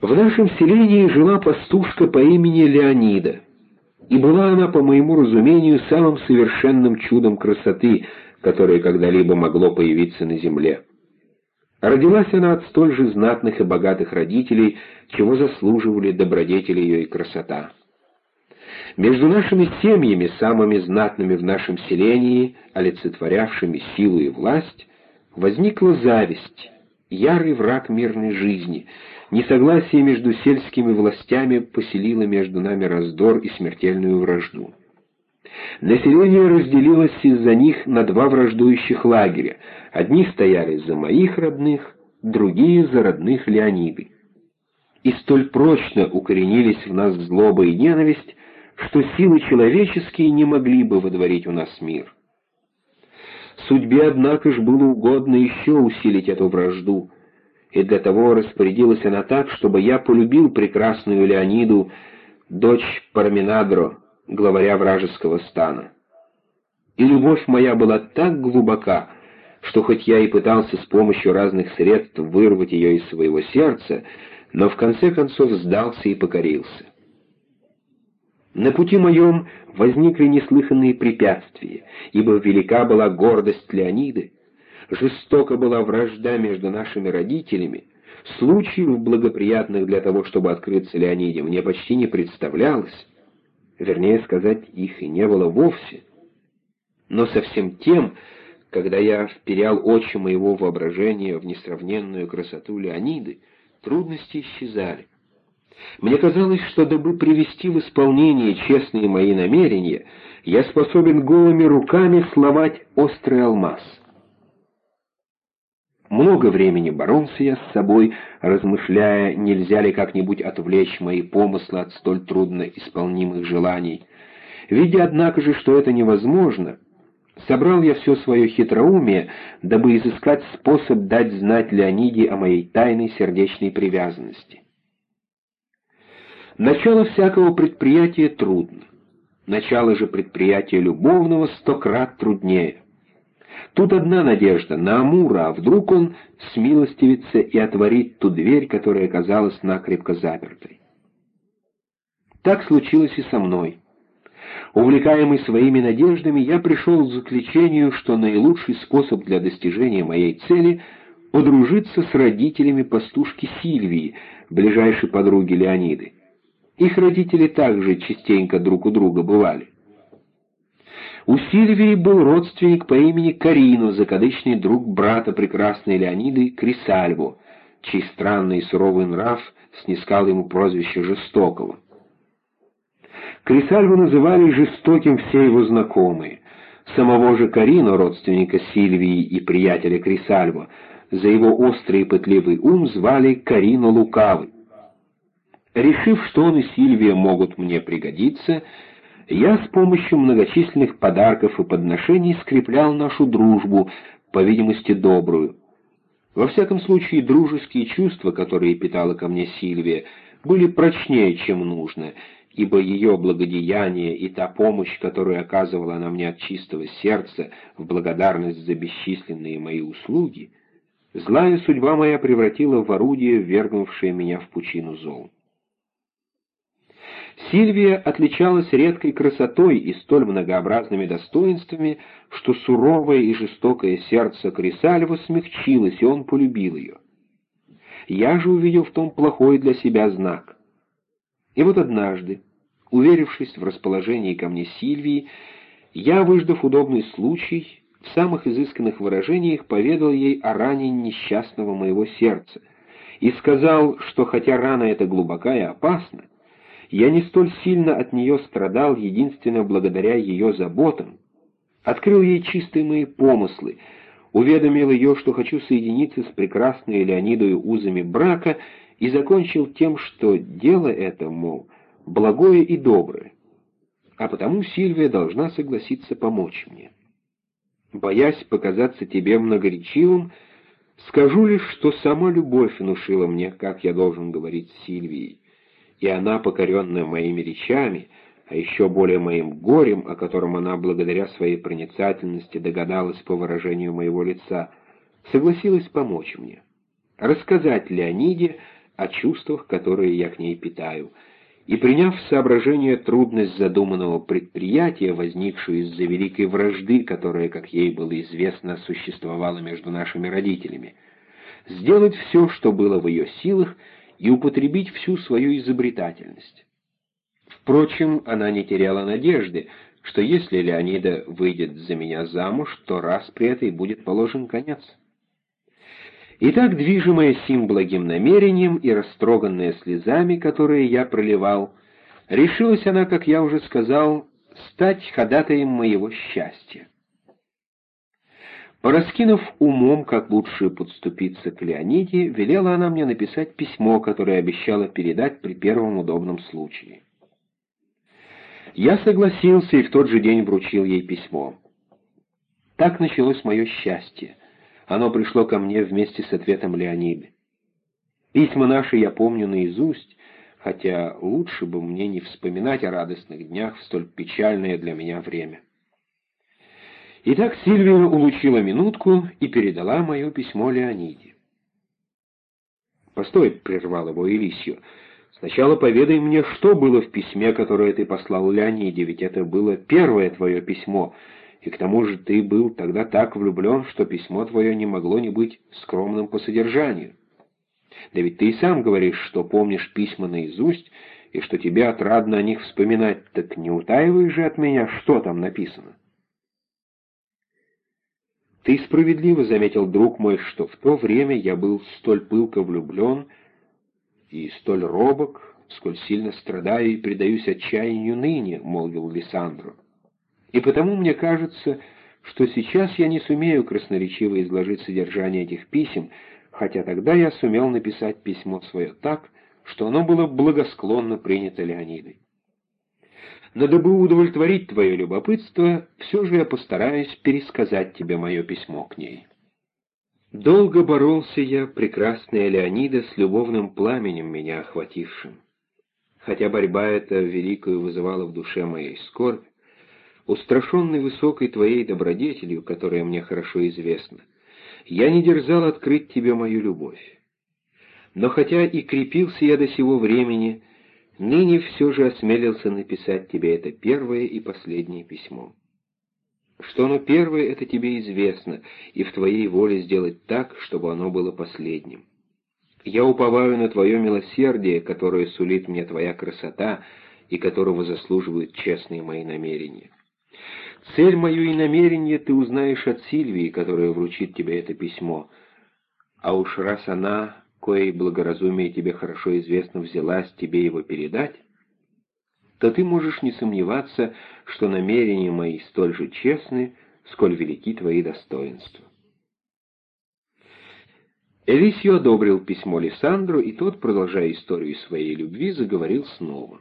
В нашем селении жила пастушка по имени Леонида, и была она, по моему разумению, самым совершенным чудом красоты, которое когда-либо могло появиться на земле. Родилась она от столь же знатных и богатых родителей, чего заслуживали добродетели ее и красота. Между нашими семьями, самыми знатными в нашем селении, олицетворявшими силу и власть, возникла зависть, ярый враг мирной жизни. Несогласие между сельскими властями поселило между нами раздор и смертельную вражду. Население разделилось из-за них на два враждующих лагеря. Одни стояли за моих родных, другие за родных Леониды. И столь прочно укоренились в нас злоба и ненависть, что силы человеческие не могли бы водворить у нас мир. Судьбе, однако ж, было угодно еще усилить эту вражду, и для того распорядилась она так, чтобы я полюбил прекрасную Леониду, дочь Парменадро, главаря вражеского стана. И любовь моя была так глубока, что хоть я и пытался с помощью разных средств вырвать ее из своего сердца, но в конце концов сдался и покорился. На пути моем возникли неслыханные препятствия, ибо велика была гордость Леониды, жестока была вражда между нашими родителями, случаев благоприятных для того, чтобы открыться Леониде, мне почти не представлялось, вернее сказать, их и не было вовсе. Но совсем тем, когда я вперял очи моего воображения в несравненную красоту Леониды, трудности исчезали. Мне казалось, что дабы привести в исполнение честные мои намерения, я способен голыми руками сломать острый алмаз. Много времени боролся я с собой, размышляя, нельзя ли как-нибудь отвлечь мои помыслы от столь трудно исполнимых желаний. Видя, однако же, что это невозможно, собрал я все свое хитроумие, дабы изыскать способ дать знать Леониде о моей тайной сердечной привязанности. Начало всякого предприятия трудно. Начало же предприятия любовного сто крат труднее. Тут одна надежда на Амура, а вдруг он смилостивится и отворит ту дверь, которая оказалась накрепко запертой. Так случилось и со мной. Увлекаемый своими надеждами, я пришел к заключению, что наилучший способ для достижения моей цели — подружиться с родителями пастушки Сильвии, ближайшей подруги Леониды. Их родители также частенько друг у друга бывали. У Сильвии был родственник по имени Карино, закадычный друг брата прекрасной Леониды Крисальво, чей странный и суровый нрав снискал ему прозвище Жестокого. Крисальво называли жестоким все его знакомые. Самого же Карино, родственника Сильвии и приятеля Крисальво, за его острый и пытливый ум звали Карино Лукавый. Решив, что он и Сильвия могут мне пригодиться, я с помощью многочисленных подарков и подношений скреплял нашу дружбу, по видимости, добрую. Во всяком случае, дружеские чувства, которые питала ко мне Сильвия, были прочнее, чем нужно, ибо ее благодеяние и та помощь, которую оказывала она мне от чистого сердца в благодарность за бесчисленные мои услуги, злая судьба моя превратила в орудие, ввергнувшее меня в пучину зол. Сильвия отличалась редкой красотой и столь многообразными достоинствами, что суровое и жестокое сердце Крисальва смягчилось, и он полюбил ее. Я же увидел в том плохой для себя знак. И вот однажды, уверившись в расположении ко мне Сильвии, я, выждав удобный случай, в самых изысканных выражениях поведал ей о ране несчастного моего сердца и сказал, что хотя рана эта глубока и опасна, я не столь сильно от нее страдал единственно благодаря ее заботам. Открыл ей чистые мои помыслы, уведомил ее, что хочу соединиться с прекрасной Леонидой узами брака, и закончил тем, что дело это, мол, благое и доброе. А потому Сильвия должна согласиться помочь мне. Боясь показаться тебе многоречивым, скажу лишь, что сама любовь внушила мне, как я должен говорить с Сильвией и она, покоренная моими речами, а еще более моим горем, о котором она благодаря своей проницательности догадалась по выражению моего лица, согласилась помочь мне, рассказать Леониде, о чувствах, которые я к ней питаю, и приняв в соображение трудность задуманного предприятия, возникшую из-за великой вражды, которая, как ей было известно, существовала между нашими родителями, сделать все, что было в ее силах, и употребить всю свою изобретательность. Впрочем, она не теряла надежды, что если Леонида выйдет за меня замуж, то раз при этой будет положен конец. Итак, движимая сим благим намерением и растроганная слезами, которые я проливал, решилась она, как я уже сказал, стать ходатаем моего счастья. Пораскинув умом, как лучше подступиться к Леониде, велела она мне написать письмо, которое обещала передать при первом удобном случае. Я согласился и в тот же день вручил ей письмо. Так началось мое счастье. Оно пришло ко мне вместе с ответом Леониды. Письма наши я помню наизусть, хотя лучше бы мне не вспоминать о радостных днях в столь печальное для меня время. Итак, Сильвия улучила минутку и передала мое письмо Леониде. «Постой», — прервал его Элисью, — «сначала поведай мне, что было в письме, которое ты послал Леониде, ведь это было первое твое письмо, и к тому же ты был тогда так влюблен, что письмо твое не могло не быть скромным по содержанию. Да ведь ты и сам говоришь, что помнишь письма наизусть, и что тебе отрадно о них вспоминать, так не утаивай же от меня, что там написано». Ты справедливо заметил, друг мой, что в то время я был столь пылко влюблен и столь робок, сколь сильно страдаю и предаюсь отчаянию ныне, — молвил Лиссандро. И потому мне кажется, что сейчас я не сумею красноречиво изложить содержание этих писем, хотя тогда я сумел написать письмо свое так, что оно было благосклонно принято Леонидой. Но дабы удовлетворить твое любопытство, все же я постараюсь пересказать тебе мое письмо к ней. Долго боролся я, прекрасная Леонида, с любовным пламенем меня охватившим. Хотя борьба эта великую вызывала в душе моей скорбь, устрашенный высокой твоей добродетелью, которая мне хорошо известна, я не дерзал открыть тебе мою любовь. Но хотя и крепился я до сего времени, Ныне все же осмелился написать тебе это первое и последнее письмо. Что оно первое, это тебе известно, и в твоей воле сделать так, чтобы оно было последним. Я уповаю на твое милосердие, которое сулит мне твоя красота и которого заслуживают честные мои намерения. Цель мою и намерение ты узнаешь от Сильвии, которая вручит тебе это письмо. А уж раз она коей благоразумие тебе хорошо известно, взялась тебе его передать, то ты можешь не сомневаться, что намерения мои столь же честны, сколь велики твои достоинства. Элисио одобрил письмо Лиссандру, и тот, продолжая историю своей любви, заговорил снова.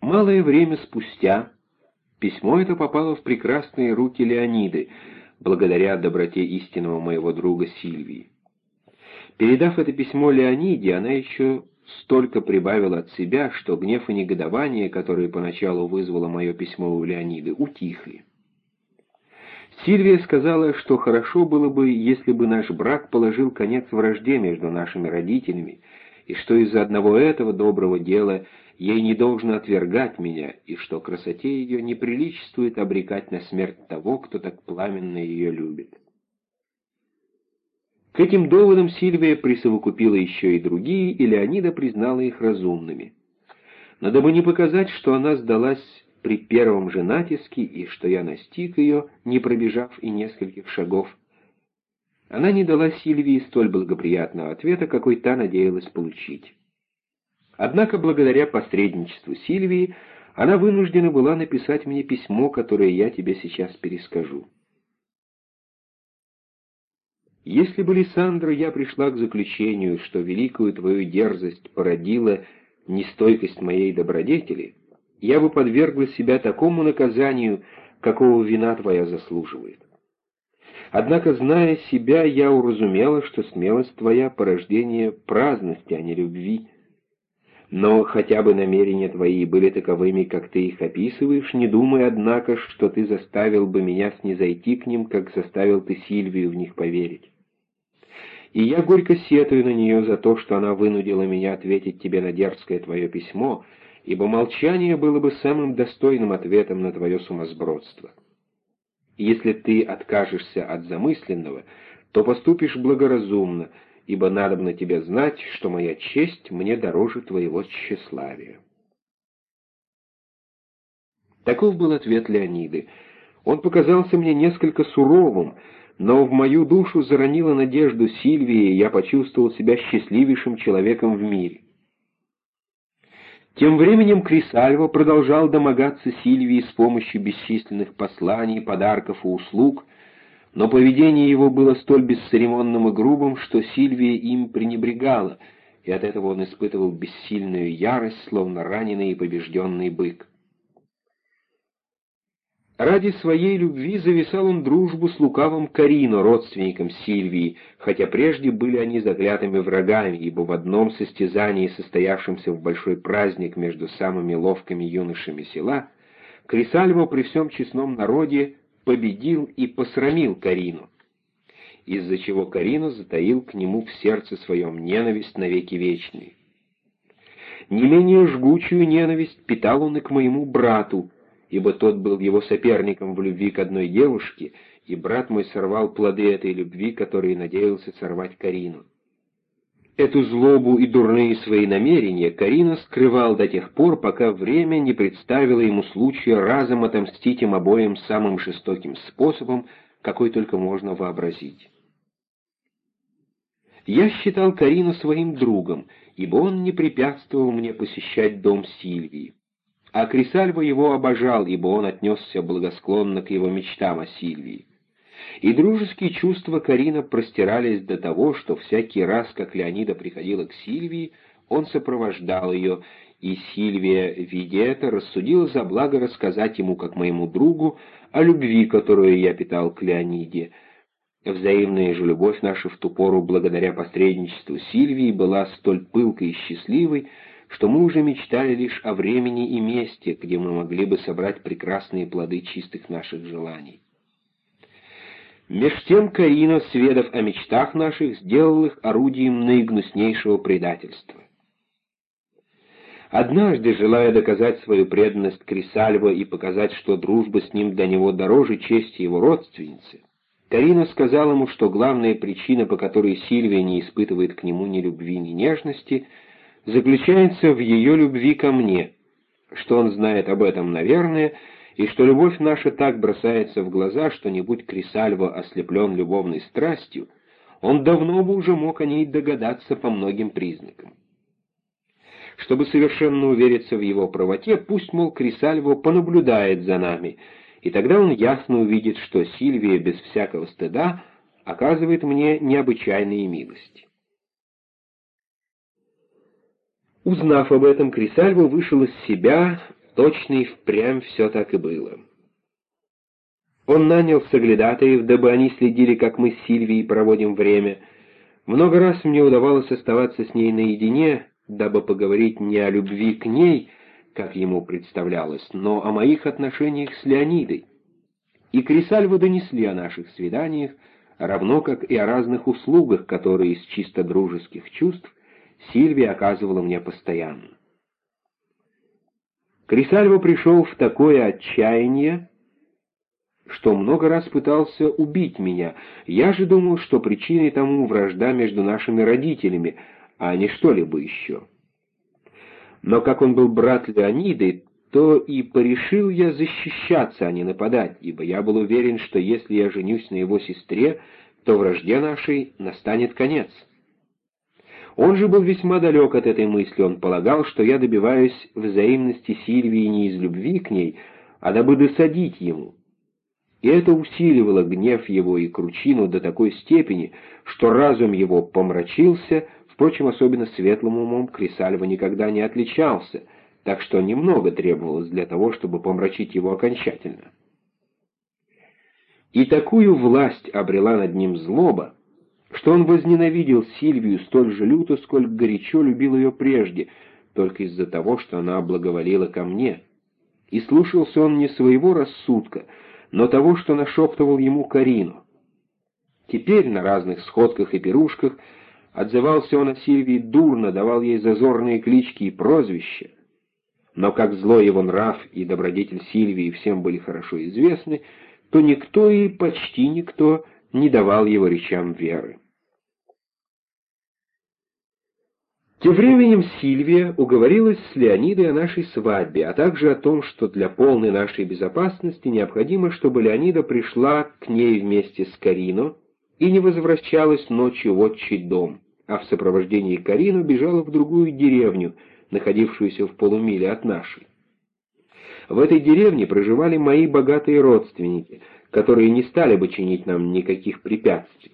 Малое время спустя письмо это попало в прекрасные руки Леониды, благодаря доброте истинного моего друга Сильвии. Передав это письмо Леониде, она еще столько прибавила от себя, что гнев и негодование, которые поначалу вызвало мое письмо у Леониды, утихли. Сильвия сказала, что хорошо было бы, если бы наш брак положил конец вражде между нашими родителями, и что из-за одного этого доброго дела ей не должно отвергать меня, и что красоте ее неприличествует обрекать на смерть того, кто так пламенно ее любит. К этим доводам Сильвия присовокупила еще и другие, и Леонида признала их разумными. Но дабы не показать, что она сдалась при первом же натиске и что я настиг ее, не пробежав и нескольких шагов, она не дала Сильвии столь благоприятного ответа, какой та надеялась получить. Однако, благодаря посредничеству Сильвии, она вынуждена была написать мне письмо, которое я тебе сейчас перескажу. Если бы, Лиссандра, я пришла к заключению, что великую твою дерзость породила нестойкость моей добродетели, я бы подвергла себя такому наказанию, какого вина твоя заслуживает. Однако, зная себя, я уразумела, что смелость твоя — порождение праздности, а не любви. Но хотя бы намерения твои были таковыми, как ты их описываешь, не думай, однако, что ты заставил бы меня снизойти к ним, как заставил ты Сильвию в них поверить. И я горько сетую на нее за то, что она вынудила меня ответить тебе на дерзкое твое письмо, ибо молчание было бы самым достойным ответом на твое сумасбродство. Если ты откажешься от замысленного, то поступишь благоразумно, ибо надобно тебе знать, что моя честь мне дороже твоего тщеславия. Таков был ответ Леониды. Он показался мне несколько суровым, но в мою душу заронила надежду Сильвии, и я почувствовал себя счастливейшим человеком в мире. Тем временем Крисальво продолжал домогаться Сильвии с помощью бесчисленных посланий, подарков и услуг, но поведение его было столь бесцеремонным и грубым, что Сильвия им пренебрегала, и от этого он испытывал бессильную ярость, словно раненый и побежденный бык. Ради своей любви зависал он дружбу с лукавым Карино, родственником Сильвии, хотя прежде были они заклятыми врагами, ибо в одном состязании, состоявшемся в большой праздник между самыми ловкими юношами села, Крисальво при всем честном народе победил и посрамил Карину, из-за чего Карину затаил к нему в сердце своем ненависть навеки вечной. Не менее жгучую ненависть питал он и к моему брату, ибо тот был его соперником в любви к одной девушке, и брат мой сорвал плоды этой любви, которые надеялся сорвать Карину. Эту злобу и дурные свои намерения Карина скрывал до тех пор, пока время не представило ему случая разом отомстить им обоим самым жестоким способом, какой только можно вообразить. Я считал Карину своим другом, ибо он не препятствовал мне посещать дом Сильвии. А Крисальво его обожал, ибо он отнесся благосклонно к его мечтам о Сильвии. И дружеские чувства Карина простирались до того, что всякий раз, как Леонида приходила к Сильвии, он сопровождал ее, и Сильвия, видя это, рассудила за благо рассказать ему, как моему другу, о любви, которую я питал к Леониде. Взаимная же любовь наша в ту пору, благодаря посредничеству Сильвии, была столь пылкой и счастливой, что мы уже мечтали лишь о времени и месте, где мы могли бы собрать прекрасные плоды чистых наших желаний. Меж тем Карина, сведав о мечтах наших, сделал их орудием наигнуснейшего предательства. Однажды, желая доказать свою преданность Крисальво и показать, что дружба с ним для него дороже чести его родственницы, Карина сказала ему, что главная причина, по которой Сильвия не испытывает к нему ни любви, ни нежности — заключается в ее любви ко мне, что он знает об этом, наверное, и что любовь наша так бросается в глаза, что не будь Крисальво ослеплен любовной страстью, он давно бы уже мог о ней догадаться по многим признакам. Чтобы совершенно увериться в его правоте, пусть, мол, Крисальво понаблюдает за нами, и тогда он ясно увидит, что Сильвия без всякого стыда оказывает мне необычайные милости. Узнав об этом, Крисальво вышел из себя, точно и впрямь все так и было. Он нанял соглядатаев, дабы они следили, как мы с Сильвией проводим время. Много раз мне удавалось оставаться с ней наедине, дабы поговорить не о любви к ней, как ему представлялось, но о моих отношениях с Леонидой. И Крисальво донесли о наших свиданиях, равно как и о разных услугах, которые из чисто дружеских чувств Сильвия оказывала мне постоянно. Крисальво пришел в такое отчаяние, что много раз пытался убить меня. Я же думал, что причиной тому вражда между нашими родителями, а не что-либо еще. Но как он был брат Леониды, то и порешил я защищаться, а не нападать, ибо я был уверен, что если я женюсь на его сестре, то вражде нашей настанет конец. Он же был весьма далек от этой мысли, он полагал, что я добиваюсь взаимности Сильвии не из любви к ней, а дабы досадить ему. И это усиливало гнев его и кручину до такой степени, что разум его помрачился, впрочем, особенно светлым умом Крисальва никогда не отличался, так что немного требовалось для того, чтобы помрачить его окончательно. И такую власть обрела над ним злоба, что он возненавидел Сильвию столь же люто, сколь горячо любил ее прежде, только из-за того, что она благоволила ко мне. И слушался он не своего рассудка, но того, что нашептывал ему Карину. Теперь на разных сходках и пирушках отзывался он о Сильвии дурно, давал ей зазорные клички и прозвища. Но как злой его нрав и добродетель Сильвии всем были хорошо известны, то никто и почти никто не давал его речам веры. Тем временем Сильвия уговорилась с Леонидой о нашей свадьбе, а также о том, что для полной нашей безопасности необходимо, чтобы Леонида пришла к ней вместе с Карино и не возвращалась ночью в отчий дом, а в сопровождении Карино бежала в другую деревню, находившуюся в полумиле от нашей. В этой деревне проживали мои богатые родственники, которые не стали бы чинить нам никаких препятствий.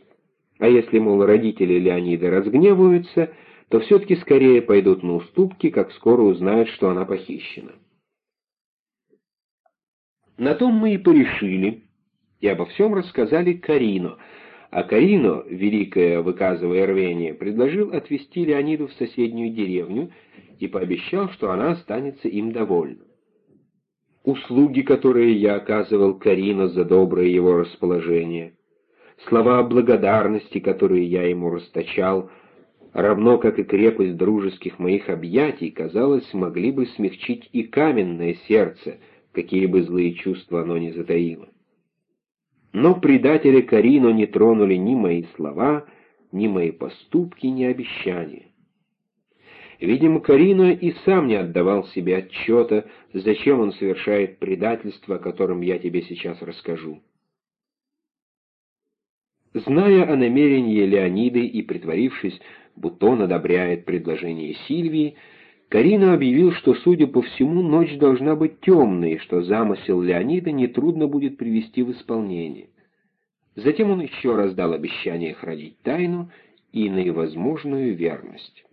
А если, мол, родители Леонида разгневаются, то все-таки скорее пойдут на уступки, как скоро узнают, что она похищена. На том мы и порешили, и обо всем рассказали Карино, а Карино, великое выказывая рвение, предложил отвезти Леониду в соседнюю деревню и пообещал, что она останется им довольна. Услуги, которые я оказывал Карино за доброе его расположение, слова благодарности, которые я ему расточал — равно как и крепость дружеских моих объятий, казалось, могли бы смягчить и каменное сердце, какие бы злые чувства оно ни затаило. Но предателя Карино не тронули ни мои слова, ни мои поступки, ни обещания. Видимо, Карино и сам не отдавал себе отчета, зачем он совершает предательство, о котором я тебе сейчас расскажу. Зная о намерении Леониды и притворившись, будто он одобряет предложение Сильвии, Карина объявил, что, судя по всему, ночь должна быть темной, что замысел Леонида нетрудно будет привести в исполнение. Затем он еще раз дал обещание хранить тайну и наивозможную верность.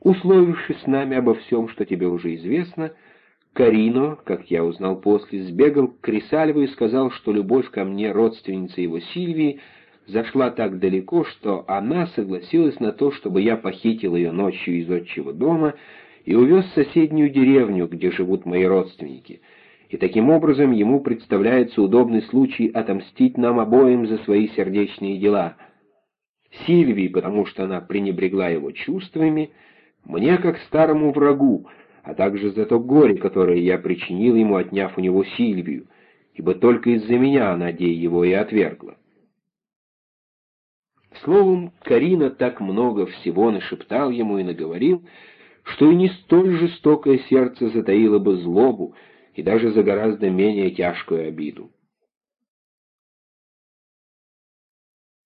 Условившись с нами обо всем, что тебе уже известно, Карино, как я узнал после, сбегал к Крисальву и сказал, что любовь ко мне, родственница его Сильвии, зашла так далеко, что она согласилась на то, чтобы я похитил ее ночью из отчего дома и увез в соседнюю деревню, где живут мои родственники. И таким образом ему представляется удобный случай отомстить нам обоим за свои сердечные дела. Сильвии, потому что она пренебрегла его чувствами, мне как старому врагу, а также за то горе, которое я причинил ему, отняв у него Сильвию, ибо только из-за меня она дей его и отвергла. Словом, Карина так много всего нашептал ему и наговорил, что и не столь жестокое сердце затаило бы злобу и даже за гораздо менее тяжкую обиду.